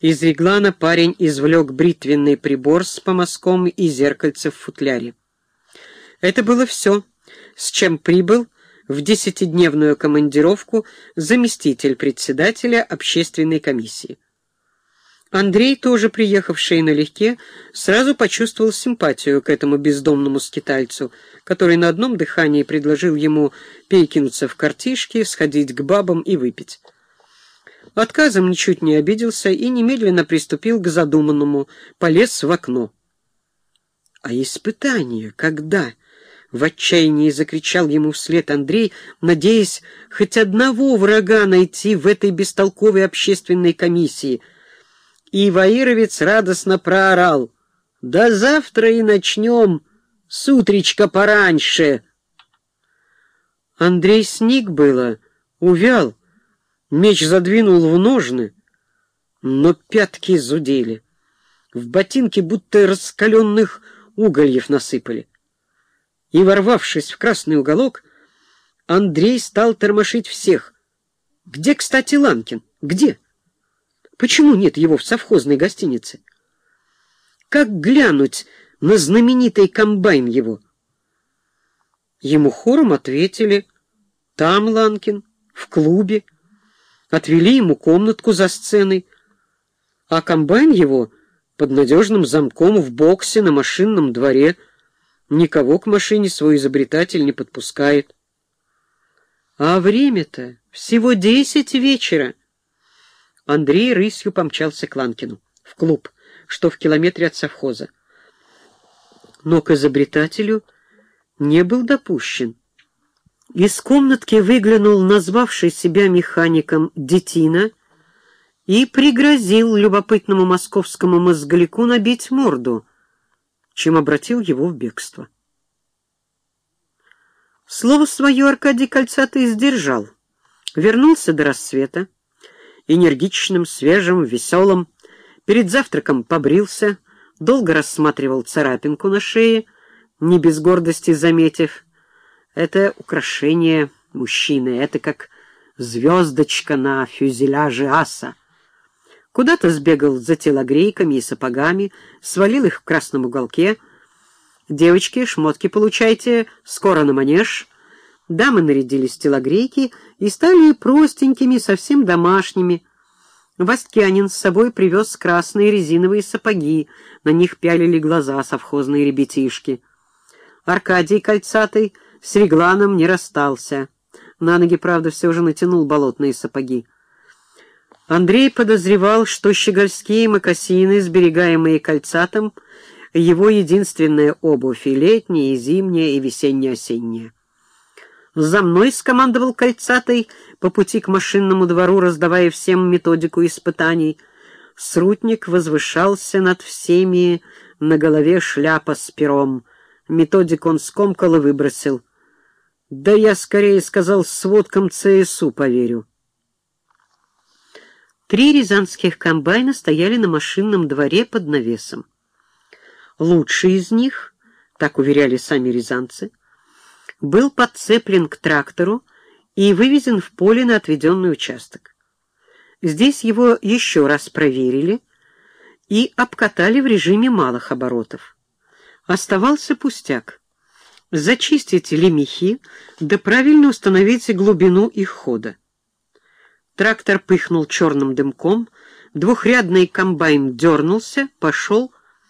Из реглана парень извлек бритвенный прибор с помазком и зеркальце в футляре. Это было все, с чем прибыл в десятидневную командировку заместитель председателя общественной комиссии. Андрей, тоже приехавший налегке, сразу почувствовал симпатию к этому бездомному скитальцу, который на одном дыхании предложил ему перекинуться в картишки, сходить к бабам и выпить. Отказом ничуть не обиделся и немедленно приступил к задуманному, полез в окно. «А испытание когда?» — в отчаянии закричал ему вслед Андрей, надеясь хоть одного врага найти в этой бестолковой общественной комиссии — и Ваировец радостно проорал. «Да завтра и начнем, с утречка пораньше!» Андрей сник было, увял, меч задвинул в ножны, но пятки зудели. В ботинки будто раскаленных угольев насыпали. И, ворвавшись в красный уголок, Андрей стал тормошить всех. «Где, кстати, Ланкин? Где?» Почему нет его в совхозной гостинице? Как глянуть на знаменитый комбайн его? Ему хором ответили «Там Ланкин, в клубе». Отвели ему комнатку за сценой, а комбайн его под надежным замком в боксе на машинном дворе никого к машине свой изобретатель не подпускает. А время-то всего десять вечера. Андрей рысью помчался к Ланкину, в клуб, что в километре от совхоза. Но к изобретателю не был допущен. Из комнатки выглянул назвавший себя механиком детина и пригрозил любопытному московскому мозгляку набить морду, чем обратил его в бегство. Слово свое Аркадий Кольцатый сдержал, вернулся до рассвета, энергичным, свежим, веселым. Перед завтраком побрился, долго рассматривал царапинку на шее, не без гордости заметив. Это украшение мужчины, это как звездочка на фюзеляже аса. Куда-то сбегал за телогрейками и сапогами, свалил их в красном уголке. «Девочки, шмотки получайте, скоро на манеж». Дамы нарядились в телогрейки и стали простенькими, совсем домашними. Васткянин с собой привез красные резиновые сапоги, на них пялили глаза совхозные ребятишки. Аркадий Кольцатый с регланом не расстался. На ноги, правда, все же натянул болотные сапоги. Андрей подозревал, что щегольские мокасины, сберегаемые Кольцатым, его единственная обувь и летняя, и зимняя, и весенне-осенняя. «За мной!» — скомандовал Кольцатый, по пути к машинному двору, раздавая всем методику испытаний. Срутник возвышался над всеми, на голове шляпа с пером. Методик он скомкал и выбросил. «Да я скорее сказал, сводкам ЦСУ поверю». Три рязанских комбайна стояли на машинном дворе под навесом. Лучший из них, так уверяли сами рязанцы, был подцеплен к трактору и вывезен в поле на отведенный участок. Здесь его еще раз проверили и обкатали в режиме малых оборотов. Оставался пустяк — зачистить лемехи да правильно установить глубину их хода. Трактор пыхнул черным дымком, двухрядный комбайн дернулся, пошел